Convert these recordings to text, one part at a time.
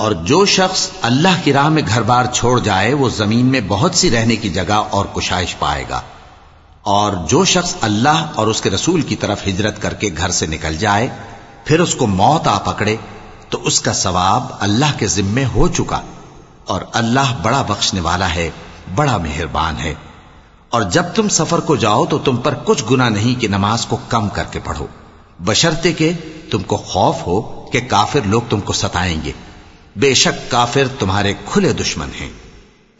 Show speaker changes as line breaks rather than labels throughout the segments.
और जो शख्स अल्लाह की राह में घर बार छोड़ जाए वो जमीन में बहुत सी रहने की जगह और कुशाइश पाएगा और जो शख्स अल्लाह और उसके रसूल की तरफ हिजरत करके घर से निकल जाए फिर उसको मौत आ पकड़े तो उसका सवाब अल्लाह के जिम्मे हो चुका और अल्लाह बड़ा बख्शने वाला है बड़ा मेहरबान है और जब तुम सफर को जाओ तो तुम पर कुछ गुना नहीं कि नमाज को कम करके पढ़ो बशर्ते के तुमको खौफ हो कि काफिर लोग तुमको सताएंगे बेशक काफिर तुम्हारे खुले दुश्मन हैं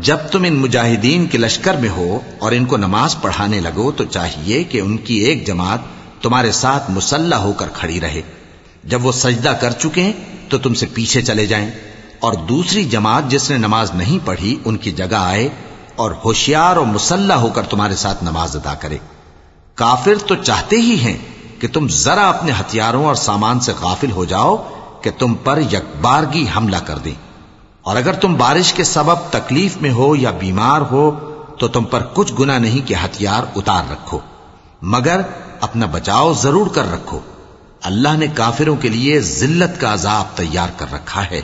जब तुम इन मुजाहिदीन के लश्कर में हो और इनको नमाज़ पढ़ाने लगो तो चाहिए कि उनकी एक जमात तुम्हारे साथ मुसल्ला होकर खड़ी रहे। जब वो सजदा कर चुके तो तुमसे पीछे चले जाएँ और दूसरी जमात जिसने नमाज़ नहीं पढ़ी, उनकी जगह आए और होशियार और मुसल्ला होकर तुम्हारे साथ नमाज़ अदा करे। काफिर तो चाहते ही हैं कि तुम जरा अपने हथियारों और सामान से गाफिल हो जाओ कि तुम पर यकबारगी हमला कर दें। और अगर तुम बारिश के सबब तकलीफ में हो या बीमार हो तो तुम पर कुछ गुना नहीं कि हथियार उतार रखो मगर अपना बचाव जरूर कर रखो अल्लाह ने काफिरों के लिए जिल्लत का अजाब तैयार कर रखा है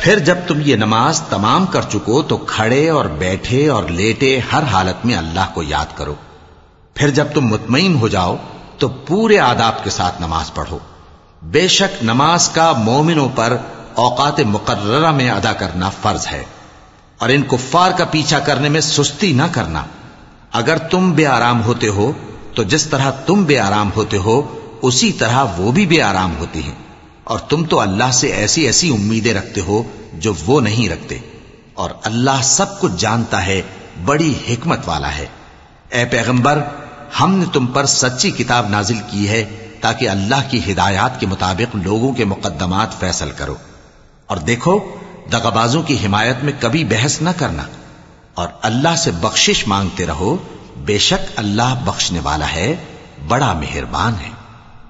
फिर जब तुम ये नमाज़ तमाम कर चुको तो खड़े और बैठे और लेटे हर हालत में अल्लाह को याद करो। फिर जब तुम मुतमईन हो जाओ तो पूरे आदाब के साथ नमाज़ पढ़ो। बेशक नमाज़ का मोमिनों पर औकात मुकर्रा में अदा करना फ़र्ज़ है और इन कुफ्फार का पीछा करने में सुस्ती ना करना। अगर तुम बेआराम होते हो तो जिस तरह तुम बेआराम होते हो, उसी तरह वो भी बेआराम होती हैं। और तुम तो अल्लाह से ऐसी ऐसी उम्मीदें रखते हो जो वो नहीं रखते। और अल्लाह सब कुछ जानता है, बड़ी हिकमत वाला है। ए पैगंबर, हमने तुम पर सच्ची किताब नाजिल की है ताकि अल्लाह की हिदायत के मुताबिक लोगों के मुकदमात फैसल करो। और देखो, दगाबाजों की हिमायत में कभी बहस न करना। और अल्लाह से बख्शिश मांगते रहो, बेशक अल्लाह बख्शने वाला है, बड़ा मेहरबान है।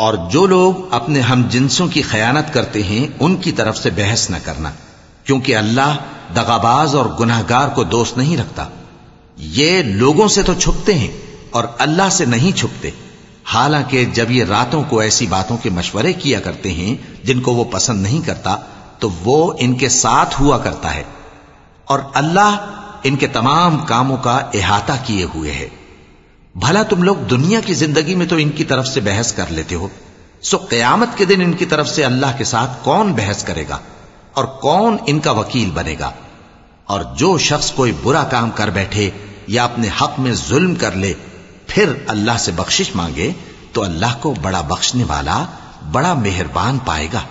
और जो लोग अपने हम जिनसों की खयानत करते हैं उनकी तरफ से बहस न करना क्योंकि अल्लाह दगाबाज और गुनाहगार को दोस्त नहीं रखता। ये लोगों से तो छुपते हैं और अल्लाह से नहीं छुपते। हालाँकि जब ये रातों को ऐसी बातों के मशवरे किया करते हैं, जिनको वो पसंद नहीं करता तो वो इनके साथ हुआ करता है। और अल्लाह इनके तमाम कामों का इहाता किए हुए है। भला तुम लोग दुनिया की ज़िंदगी में तो इनकी तरफ़ से बहस कर लेते हो। सो कयामत के दिन इनकी तरफ़ से अल्लाह के साथ कौन बहस करेगा? और कौन इनका वकील बनेगा? और जो शख्स कोई बुरा काम कर बैठे या अपने हक में जुल्म कर ले, फिर अल्लाह से बख्शिश मांगे तो अल्लाह को बड़ा बख्शने वाला, बड़ा मेहरबान पाएगा।